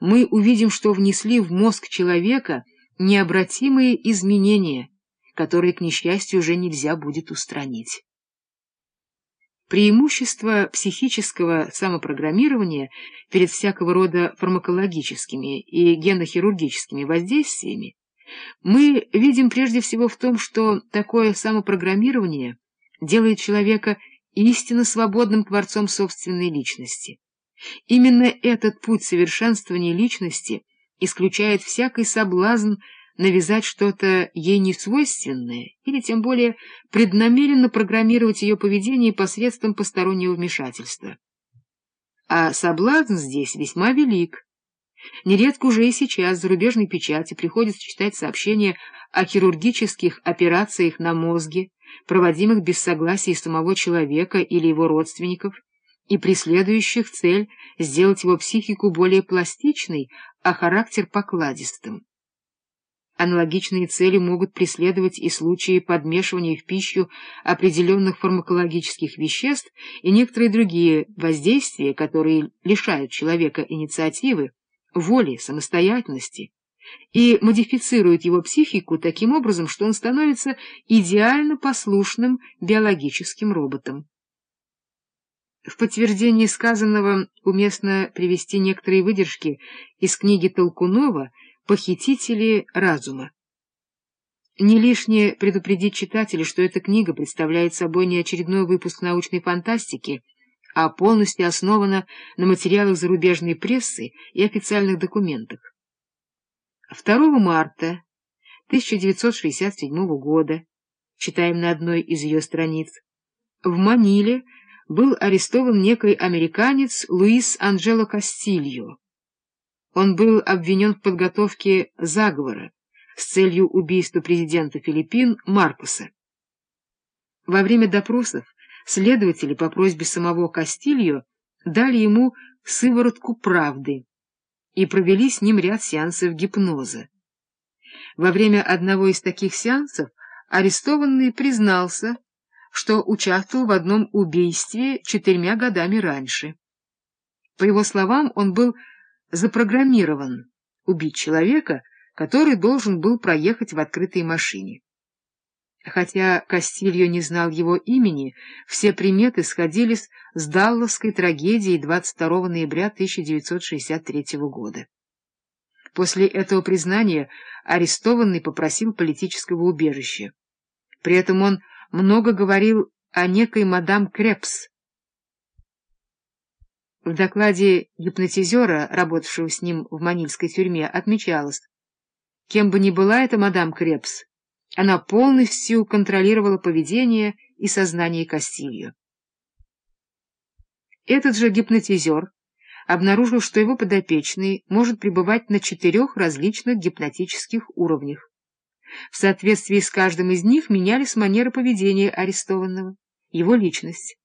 мы увидим, что внесли в мозг человека необратимые изменения, которые, к несчастью, уже нельзя будет устранить. Преимущество психического самопрограммирования перед всякого рода фармакологическими и генохирургическими воздействиями мы видим прежде всего в том, что такое самопрограммирование делает человека истинно свободным творцом собственной личности. Именно этот путь совершенствования личности исключает всякий соблазн навязать что-то ей несвойственное или тем более преднамеренно программировать ее поведение посредством постороннего вмешательства. А соблазн здесь весьма велик. Нередко уже и сейчас в зарубежной печати приходится читать сообщения о хирургических операциях на мозге, проводимых без согласия самого человека или его родственников, и преследующих цель сделать его психику более пластичной, а характер покладистым. Аналогичные цели могут преследовать и случаи подмешивания в пищу определенных фармакологических веществ и некоторые другие воздействия, которые лишают человека инициативы, воли, самостоятельности и модифицируют его психику таким образом, что он становится идеально послушным биологическим роботом. В подтверждении сказанного уместно привести некоторые выдержки из книги Толкунова «Похитители разума». Не лишнее предупредить читателя, что эта книга представляет собой не очередной выпуск научной фантастики, а полностью основана на материалах зарубежной прессы и официальных документах. 2 марта 1967 года, читаем на одной из ее страниц, в Маниле был арестован некий американец Луис Анджело Кастильо. Он был обвинен в подготовке заговора с целью убийства президента Филиппин Маркоса. Во время допросов следователи по просьбе самого Кастильо дали ему сыворотку правды и провели с ним ряд сеансов гипноза. Во время одного из таких сеансов арестованный признался, что участвовал в одном убийстве четырьмя годами раньше. По его словам, он был запрограммирован убить человека, который должен был проехать в открытой машине. Хотя Кастильо не знал его имени, все приметы сходились с Далласской трагедией 22 ноября 1963 года. После этого признания арестованный попросил политического убежища. При этом он много говорил о некой мадам Крепс. В докладе гипнотизера, работавшего с ним в манильской тюрьме, отмечалось, кем бы ни была эта мадам Крепс, она полностью контролировала поведение и сознание Кастильо. Этот же гипнотизер обнаружил, что его подопечный может пребывать на четырех различных гипнотических уровнях. В соответствии с каждым из них менялись манеры поведения арестованного, его личность.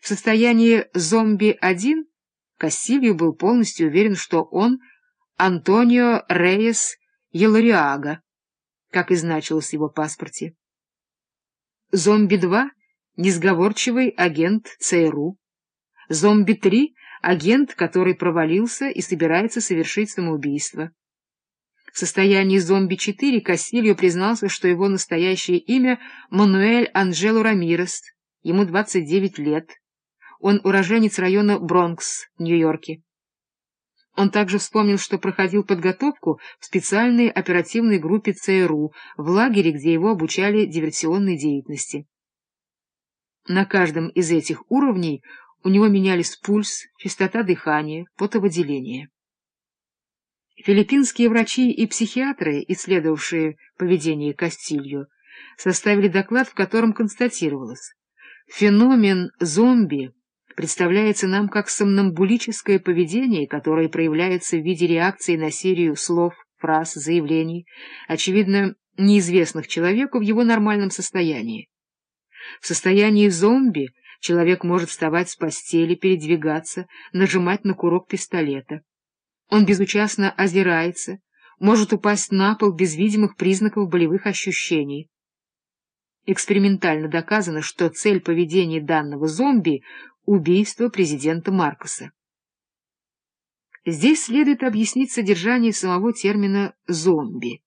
В состоянии зомби-1 Кассильо был полностью уверен, что он Антонио Рейес Елариага, как и значилось в его паспорте. Зомби-2 — несговорчивый агент ЦРУ. Зомби-3 — агент, который провалился и собирается совершить самоубийство. В состоянии зомби-4 Кассильо признался, что его настоящее имя — Мануэль Анджело Рамирес, ему 29 лет. Он уроженец района Бронкс, Нью-Йорке. Он также вспомнил, что проходил подготовку в специальной оперативной группе ЦРУ в лагере, где его обучали диверсионной деятельности. На каждом из этих уровней у него менялись пульс, частота дыхания, потовыделение. Филиппинские врачи и психиатры, исследовавшие поведение Кастильо, составили доклад, в котором констатировалось, феномен зомби представляется нам как сомнамбулическое поведение, которое проявляется в виде реакции на серию слов, фраз, заявлений, очевидно, неизвестных человеку в его нормальном состоянии. В состоянии зомби человек может вставать с постели, передвигаться, нажимать на курок пистолета. Он безучастно озирается, может упасть на пол без видимых признаков болевых ощущений. Экспериментально доказано, что цель поведения данного зомби — убийство президента Маркоса. Здесь следует объяснить содержание самого термина «зомби».